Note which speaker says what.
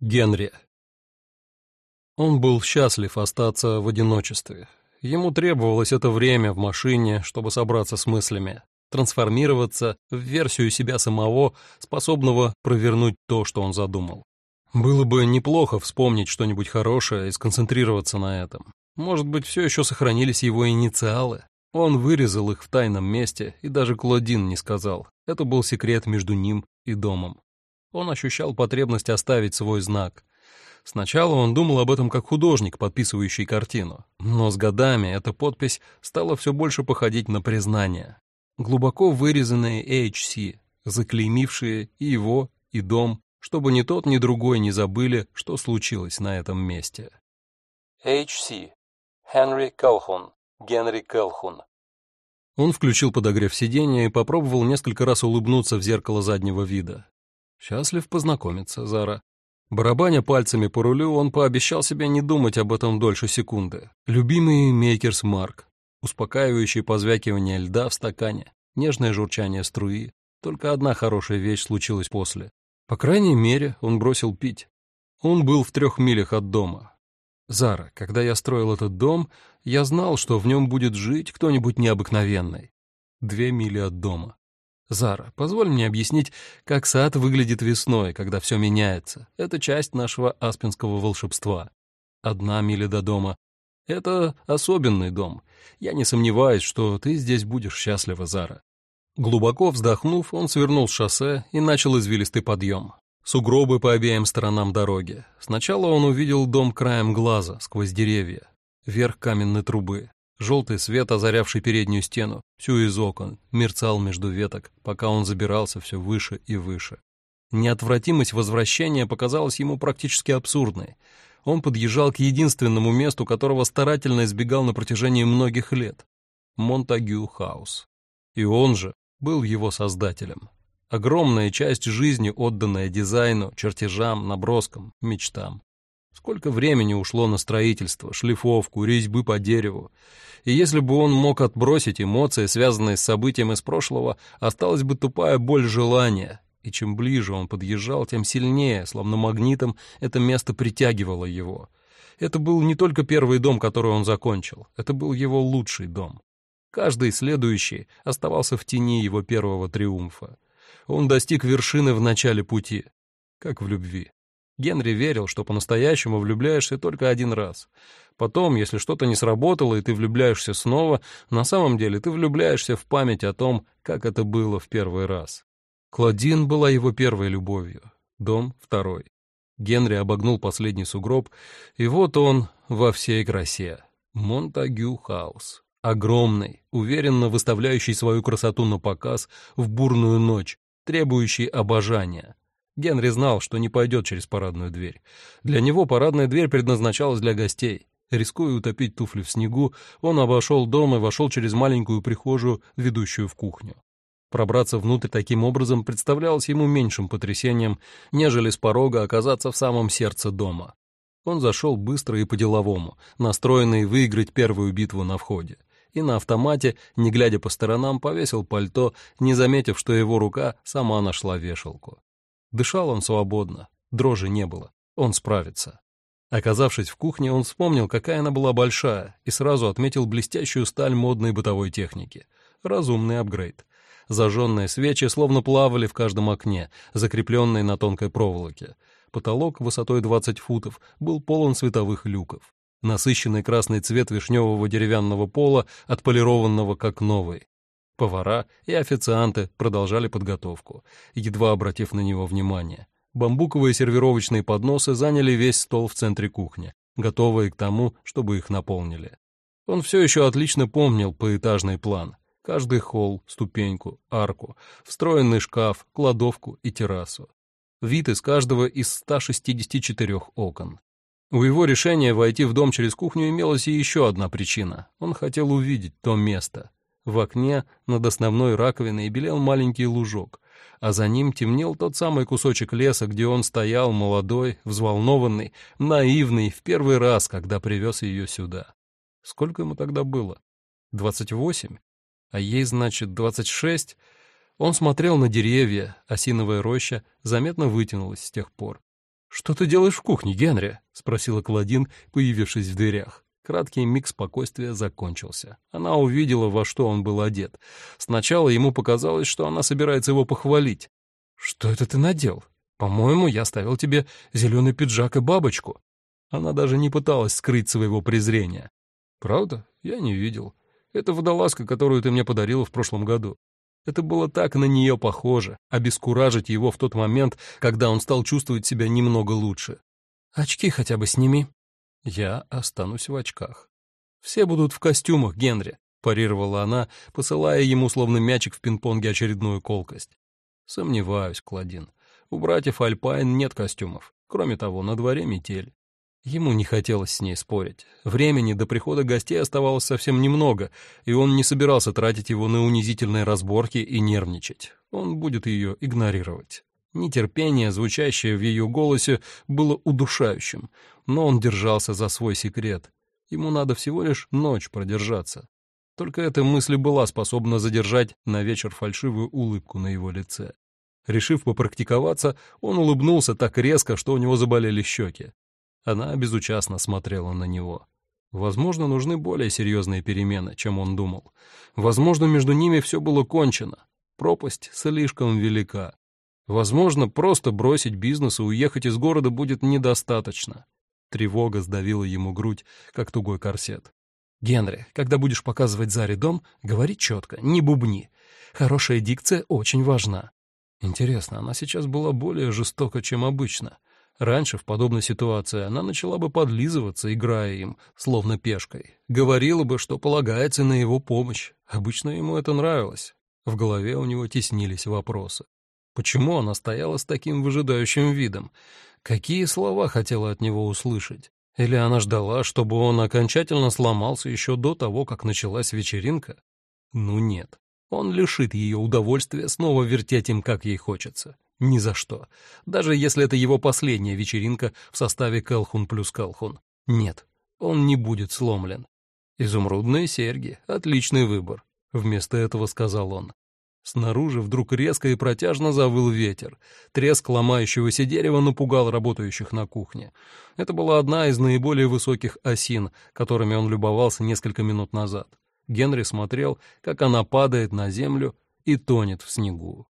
Speaker 1: Генри. Он был счастлив остаться в одиночестве. Ему требовалось это время в машине, чтобы собраться с мыслями, трансформироваться в версию себя самого, способного провернуть то, что он задумал. Было бы неплохо вспомнить что-нибудь хорошее и сконцентрироваться на этом. Может быть, все еще сохранились его инициалы. Он вырезал их в тайном месте, и даже Клодин не сказал. Это был секрет между ним и домом. Он ощущал потребность оставить свой знак. Сначала он думал об этом как художник, подписывающий картину, но с годами эта подпись стала все больше походить на признание. Глубоко вырезанные HC, заклеймившие и его, и дом, чтобы ни тот, ни другой не забыли, что случилось на этом месте.
Speaker 2: HC. Henry Calhoun. Генри Келхун.
Speaker 1: Он включил подогрев сиденья и попробовал несколько раз улыбнуться в зеркало заднего вида. Счастлив познакомиться, Зара. Барабаня пальцами по рулю, он пообещал себе не думать об этом дольше секунды. Любимый Мейкерс Марк. Успокаивающее позвякивание льда в стакане, нежное журчание струи. Только одна хорошая вещь случилась после. По крайней мере, он бросил пить. Он был в трех милях от дома. Зара, когда я строил этот дом, я знал, что в нем будет жить кто-нибудь необыкновенный. Две мили от дома. Зара, позволь мне объяснить, как сад выглядит весной, когда все меняется. Это часть нашего аспинского волшебства. Одна миля до дома. Это особенный дом. Я не сомневаюсь, что ты здесь будешь счастлива, Зара. Глубоко вздохнув, он свернул с шоссе и начал извилистый подъем. Сугробы по обеим сторонам дороги. Сначала он увидел дом краем глаза, сквозь деревья. Верх каменной трубы. Желтый свет, озарявший переднюю стену, всю из окон, мерцал между веток, пока он забирался все выше и выше. Неотвратимость возвращения показалась ему практически абсурдной. Он подъезжал к единственному месту, которого старательно избегал на протяжении многих лет — Монтагю Хаус. И он же был его создателем. Огромная часть жизни, отданная дизайну, чертежам, наброскам, мечтам. Сколько времени ушло на строительство, шлифовку, резьбы по дереву. И если бы он мог отбросить эмоции, связанные с событием из прошлого, осталась бы тупая боль желания. И чем ближе он подъезжал, тем сильнее, словно магнитом, это место притягивало его. Это был не только первый дом, который он закончил, это был его лучший дом. Каждый следующий оставался в тени его первого триумфа. Он достиг вершины в начале пути, как в любви. Генри верил, что по-настоящему влюбляешься только один раз. Потом, если что-то не сработало, и ты влюбляешься снова, на самом деле ты влюбляешься в память о том, как это было в первый раз. Клодин была его первой любовью, дом — второй. Генри обогнул последний сугроб, и вот он во всей красе. Монтагю Хаус. Огромный, уверенно выставляющий свою красоту на показ в бурную ночь, требующий обожания. Генри знал, что не пойдет через парадную дверь. Для него парадная дверь предназначалась для гостей. Рискуя утопить туфли в снегу, он обошел дом и вошел через маленькую прихожую, ведущую в кухню. Пробраться внутрь таким образом представлялось ему меньшим потрясением, нежели с порога оказаться в самом сердце дома. Он зашел быстро и по-деловому, настроенный выиграть первую битву на входе, и на автомате, не глядя по сторонам, повесил пальто, не заметив, что его рука сама нашла вешалку. Дышал он свободно, дрожи не было, он справится. Оказавшись в кухне, он вспомнил, какая она была большая, и сразу отметил блестящую сталь модной бытовой техники. Разумный апгрейд. Зажженные свечи словно плавали в каждом окне, закрепленные на тонкой проволоке. Потолок высотой 20 футов был полон световых люков. Насыщенный красный цвет вишневого деревянного пола, отполированного как новый. Повара и официанты продолжали подготовку, едва обратив на него внимание. Бамбуковые сервировочные подносы заняли весь стол в центре кухни, готовые к тому, чтобы их наполнили. Он все еще отлично помнил поэтажный план. Каждый холл, ступеньку, арку, встроенный шкаф, кладовку и террасу. Вид из каждого из 164 окон. У его решения войти в дом через кухню имелась и еще одна причина. Он хотел увидеть то место, в окне над основной раковиной белел маленький лужок, а за ним темнел тот самый кусочек леса, где он стоял молодой, взволнованный, наивный, в первый раз, когда привез ее сюда. Сколько ему тогда было? Двадцать восемь? А ей, значит, двадцать шесть? Он смотрел на деревья, осиновая роща заметно вытянулась с тех пор. «Что ты делаешь в кухне, Генри?» — спросила Клодин, появившись в дверях. Краткий миг спокойствия закончился. Она увидела, во что он был одет. Сначала ему показалось, что она собирается его похвалить. «Что это ты надел? По-моему, я ставил тебе зеленый пиджак и бабочку». Она даже не пыталась скрыть своего презрения. «Правда? Я не видел. Это водолазка, которую ты мне подарила в прошлом году. Это было так на нее похоже, обескуражить его в тот момент, когда он стал чувствовать себя немного лучше. «Очки хотя бы сними». «Я останусь в очках». «Все будут в костюмах, Генри», — парировала она, посылая ему словно мячик в пинг-понге очередную колкость. «Сомневаюсь, Кладин. У братьев Альпайн нет костюмов. Кроме того, на дворе метель. Ему не хотелось с ней спорить. Времени до прихода гостей оставалось совсем немного, и он не собирался тратить его на унизительные разборки и нервничать. Он будет ее игнорировать. Нетерпение, звучащее в ее голосе, было удушающим, но он держался за свой секрет. Ему надо всего лишь ночь продержаться. Только эта мысль была способна задержать на вечер фальшивую улыбку на его лице. Решив попрактиковаться, он улыбнулся так резко, что у него заболели щеки. Она безучастно смотрела на него. Возможно, нужны более серьезные перемены, чем он думал. Возможно, между ними все было кончено. Пропасть слишком велика. Возможно, просто бросить бизнес и уехать из города будет недостаточно. Тревога сдавила ему грудь, как тугой корсет. «Генри, когда будешь показывать Заре дом, говори четко, не бубни. Хорошая дикция очень важна». Интересно, она сейчас была более жестока, чем обычно. Раньше в подобной ситуации она начала бы подлизываться, играя им, словно пешкой. Говорила бы, что полагается на его помощь. Обычно ему это нравилось. В голове у него теснились вопросы. Почему она стояла с таким выжидающим видом? Какие слова хотела от него услышать? Или она ждала, чтобы он окончательно сломался еще до того, как началась вечеринка? Ну нет. Он лишит ее удовольствия снова вертеть им, как ей хочется. Ни за что. Даже если это его последняя вечеринка в составе Келхун плюс Келхун. Нет, он не будет сломлен. «Изумрудные серьги. Отличный выбор», — вместо этого сказал он. Снаружи вдруг резко и протяжно завыл ветер. Треск ломающегося дерева напугал работающих на кухне. Это была одна из наиболее высоких осин, которыми он любовался несколько минут назад. Генри смотрел, как она падает на землю и тонет в снегу.